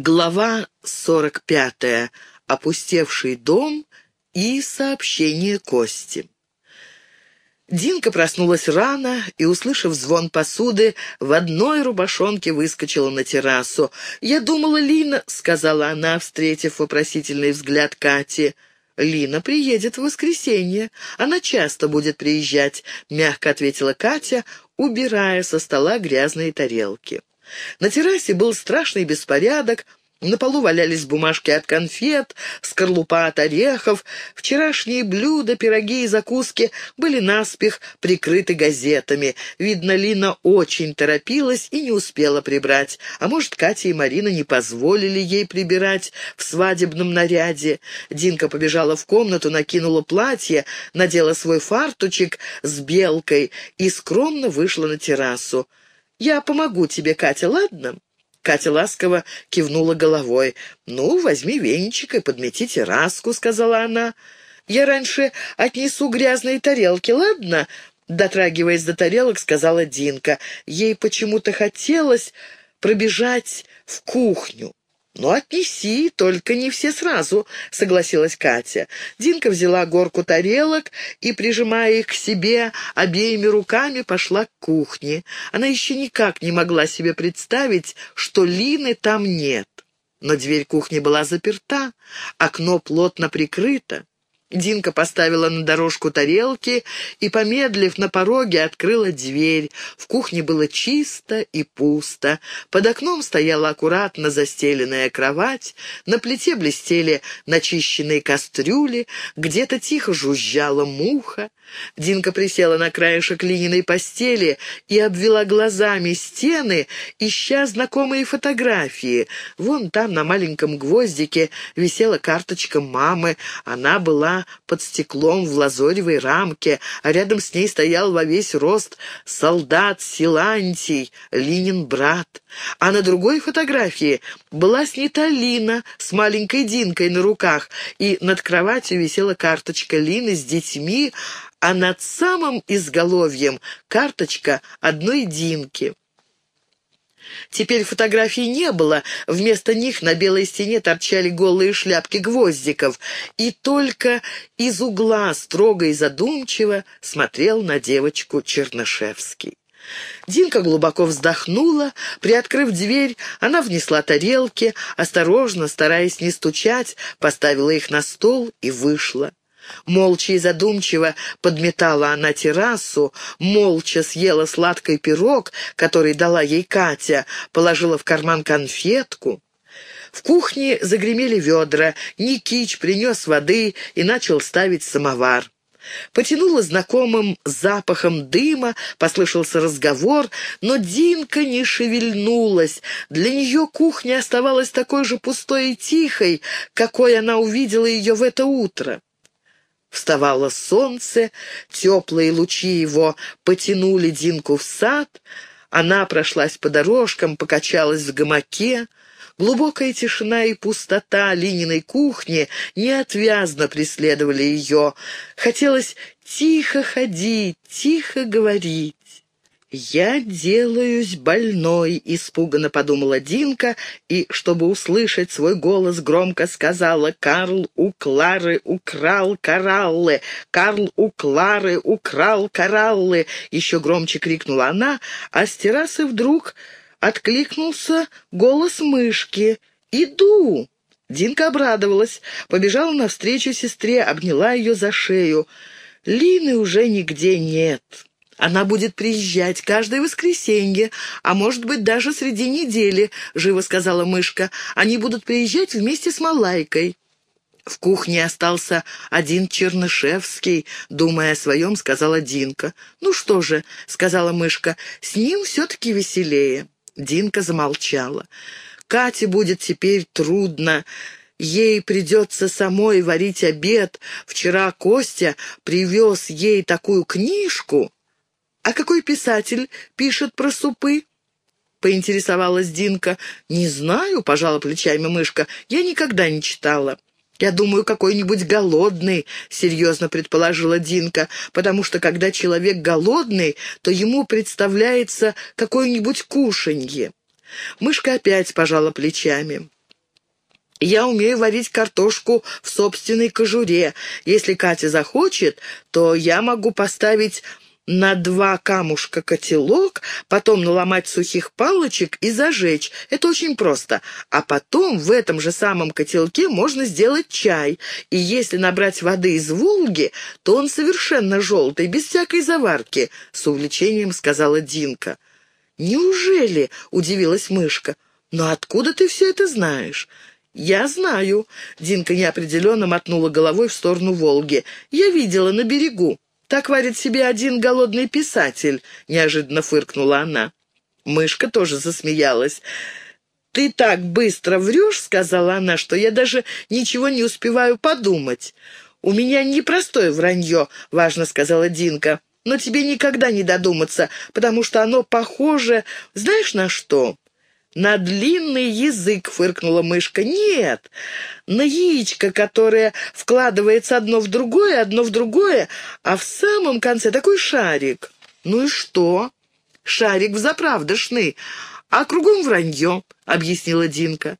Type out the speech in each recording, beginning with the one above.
Глава 45. Опустевший дом и сообщение Кости. Динка проснулась рано и, услышав звон посуды, в одной рубашонке выскочила на террасу. «Я думала, Лина», — сказала она, встретив вопросительный взгляд Кати. «Лина приедет в воскресенье. Она часто будет приезжать», — мягко ответила Катя, убирая со стола грязные тарелки. На террасе был страшный беспорядок, на полу валялись бумажки от конфет, скорлупа от орехов. Вчерашние блюда, пироги и закуски были наспех прикрыты газетами. Видно, Лина очень торопилась и не успела прибрать. А может, Катя и Марина не позволили ей прибирать в свадебном наряде. Динка побежала в комнату, накинула платье, надела свой фартучек с белкой и скромно вышла на террасу. «Я помогу тебе, Катя, ладно?» Катя ласково кивнула головой. «Ну, возьми венчик и подмети терраску», — сказала она. «Я раньше отнесу грязные тарелки, ладно?» Дотрагиваясь до тарелок, сказала Динка. Ей почему-то хотелось пробежать в кухню. «Ну, отнеси, только не все сразу», — согласилась Катя. Динка взяла горку тарелок и, прижимая их к себе, обеими руками пошла к кухне. Она еще никак не могла себе представить, что Лины там нет. Но дверь кухни была заперта, окно плотно прикрыто. Динка поставила на дорожку тарелки и, помедлив на пороге, открыла дверь. В кухне было чисто и пусто. Под окном стояла аккуратно застеленная кровать, на плите блестели начищенные кастрюли, где-то тихо жужжала муха. Динка присела на краешек Лининой постели и обвела глазами стены, ища знакомые фотографии. Вон там на маленьком гвоздике висела карточка мамы. Она была под стеклом в лазоревой рамке, а рядом с ней стоял во весь рост солдат Силантий, Линин брат. А на другой фотографии была снята Лина с маленькой Динкой на руках, и над кроватью висела карточка Лины с детьми, а над самым изголовьем карточка одной Динки. Теперь фотографий не было, вместо них на белой стене торчали голые шляпки гвоздиков, и только из угла строго и задумчиво смотрел на девочку Чернышевский. Динка глубоко вздохнула. Приоткрыв дверь, она внесла тарелки, осторожно, стараясь не стучать, поставила их на стол и вышла. Молча и задумчиво подметала она террасу, молча съела сладкий пирог, который дала ей Катя, положила в карман конфетку. В кухне загремели ведра, Никич принес воды и начал ставить самовар. Потянуло знакомым запахом дыма, послышался разговор, но Динка не шевельнулась. Для нее кухня оставалась такой же пустой и тихой, какой она увидела ее в это утро. Вставало солнце, теплые лучи его потянули Динку в сад, она прошлась по дорожкам, покачалась в гамаке. Глубокая тишина и пустота Лининой кухни неотвязно преследовали ее. Хотелось тихо ходить, тихо говорить. «Я делаюсь больной», — испуганно подумала Динка, и, чтобы услышать свой голос, громко сказала «Карл у Клары украл кораллы! Карл у Клары украл кораллы!» Еще громче крикнула она, а с террасы вдруг откликнулся голос мышки «Иду!» Динка обрадовалась, побежала навстречу сестре, обняла ее за шею. «Лины уже нигде нет». Она будет приезжать каждое воскресенье, а может быть даже среди недели, — живо сказала мышка. Они будут приезжать вместе с Малайкой. В кухне остался один Чернышевский, думая о своем, сказала Динка. «Ну что же», — сказала мышка, — «с ним все-таки веселее». Динка замолчала. «Кате будет теперь трудно». Ей придется самой варить обед. Вчера Костя привез ей такую книжку. «А какой писатель пишет про супы?» — поинтересовалась Динка. «Не знаю», — пожала плечами мышка, — «я никогда не читала». «Я думаю, какой-нибудь голодный», — серьезно предположила Динка, «потому что когда человек голодный, то ему представляется какое-нибудь кушанье». Мышка опять пожала плечами. Я умею варить картошку в собственной кожуре. Если Катя захочет, то я могу поставить на два камушка котелок, потом наломать сухих палочек и зажечь. Это очень просто. А потом в этом же самом котелке можно сделать чай. И если набрать воды из Волги, то он совершенно желтый, без всякой заварки, — с увлечением сказала Динка. «Неужели?» — удивилась мышка. «Но откуда ты все это знаешь?» «Я знаю», — Динка неопределенно мотнула головой в сторону Волги. «Я видела на берегу». «Так варит себе один голодный писатель», — неожиданно фыркнула она. Мышка тоже засмеялась. «Ты так быстро врешь», — сказала она, — «что я даже ничего не успеваю подумать». «У меня непростое вранье», — важно сказала Динка. «Но тебе никогда не додуматься, потому что оно похоже... Знаешь на что?» «На длинный язык», — фыркнула мышка. «Нет, на яичко, которое вкладывается одно в другое, одно в другое, а в самом конце такой шарик». «Ну и что?» «Шарик взаправдошный, а кругом вранье», — объяснила Динка.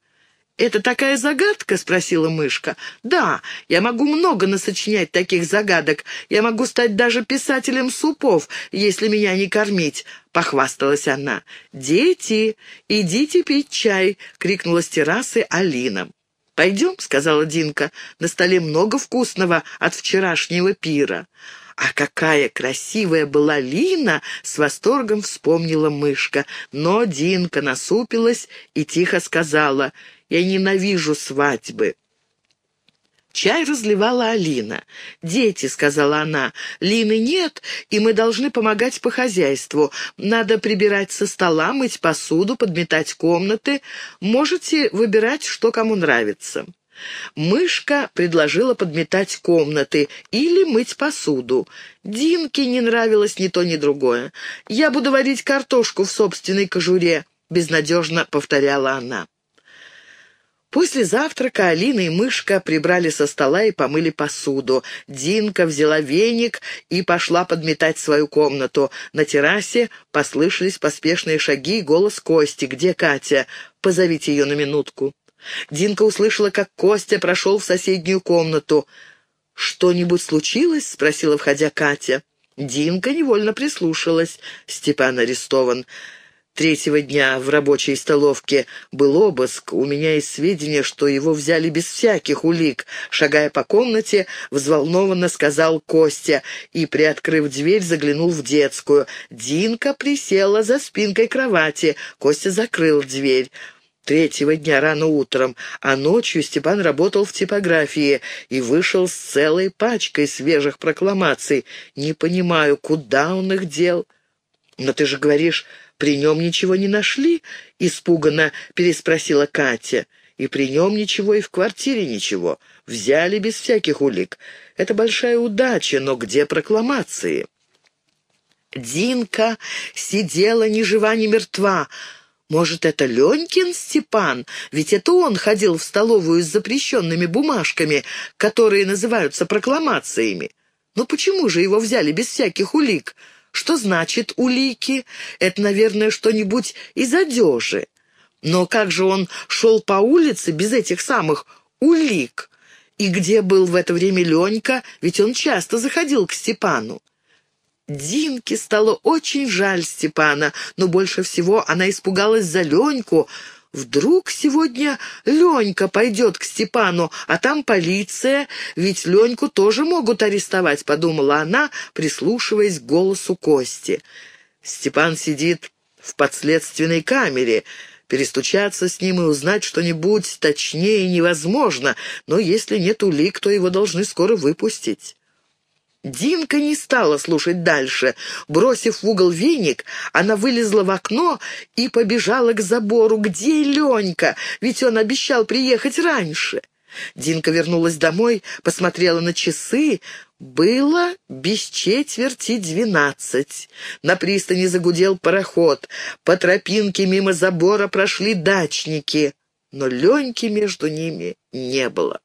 «Это такая загадка?» — спросила мышка. «Да, я могу много насочинять таких загадок. Я могу стать даже писателем супов, если меня не кормить», — похвасталась она. «Дети, идите пить чай!» — крикнула с террасы Алина. «Пойдем», — сказала Динка, — «на столе много вкусного от вчерашнего пира». «А какая красивая была Лина!» — с восторгом вспомнила мышка. Но Динка насупилась и тихо сказала — я ненавижу свадьбы». Чай разливала Алина. «Дети», — сказала она, — «Лины нет, и мы должны помогать по хозяйству. Надо прибирать со стола, мыть посуду, подметать комнаты. Можете выбирать, что кому нравится». Мышка предложила подметать комнаты или мыть посуду. Динке не нравилось ни то, ни другое. «Я буду варить картошку в собственной кожуре», — безнадежно повторяла она. После завтрака Алина и Мышка прибрали со стола и помыли посуду. Динка взяла веник и пошла подметать свою комнату. На террасе послышались поспешные шаги и голос Кости. «Где Катя? Позовите ее на минутку». Динка услышала, как Костя прошел в соседнюю комнату. «Что-нибудь случилось?» — спросила, входя Катя. Динка невольно прислушалась. Степан арестован. Третьего дня в рабочей столовке был обыск. У меня есть сведения, что его взяли без всяких улик. Шагая по комнате, взволнованно сказал Костя и, приоткрыв дверь, заглянул в детскую. Динка присела за спинкой кровати. Костя закрыл дверь третьего дня рано утром, а ночью Степан работал в типографии и вышел с целой пачкой свежих прокламаций. Не понимаю, куда он их дел. Но ты же говоришь, «При нем ничего не нашли?» — испуганно переспросила Катя. «И при нем ничего, и в квартире ничего. Взяли без всяких улик. Это большая удача, но где прокламации?» Динка сидела ни жива, ни мертва. Может, это Ленькин Степан? Ведь это он ходил в столовую с запрещенными бумажками, которые называются прокламациями. Но почему же его взяли без всяких улик? Что значит улики? Это, наверное, что-нибудь из одежи. Но как же он шел по улице без этих самых улик? И где был в это время Ленька? Ведь он часто заходил к Степану. Динке стало очень жаль Степана, но больше всего она испугалась за Леньку, Вдруг сегодня Ленька пойдет к Степану, а там полиция, ведь Леньку тоже могут арестовать, подумала она, прислушиваясь к голосу Кости. Степан сидит в подследственной камере. Перестучаться с ним и узнать что-нибудь точнее невозможно, но если нет улик, то его должны скоро выпустить. Динка не стала слушать дальше. Бросив в угол веник, она вылезла в окно и побежала к забору. «Где Ленька? Ведь он обещал приехать раньше». Динка вернулась домой, посмотрела на часы. Было без четверти двенадцать. На пристани загудел пароход. По тропинке мимо забора прошли дачники, но Леньки между ними не было.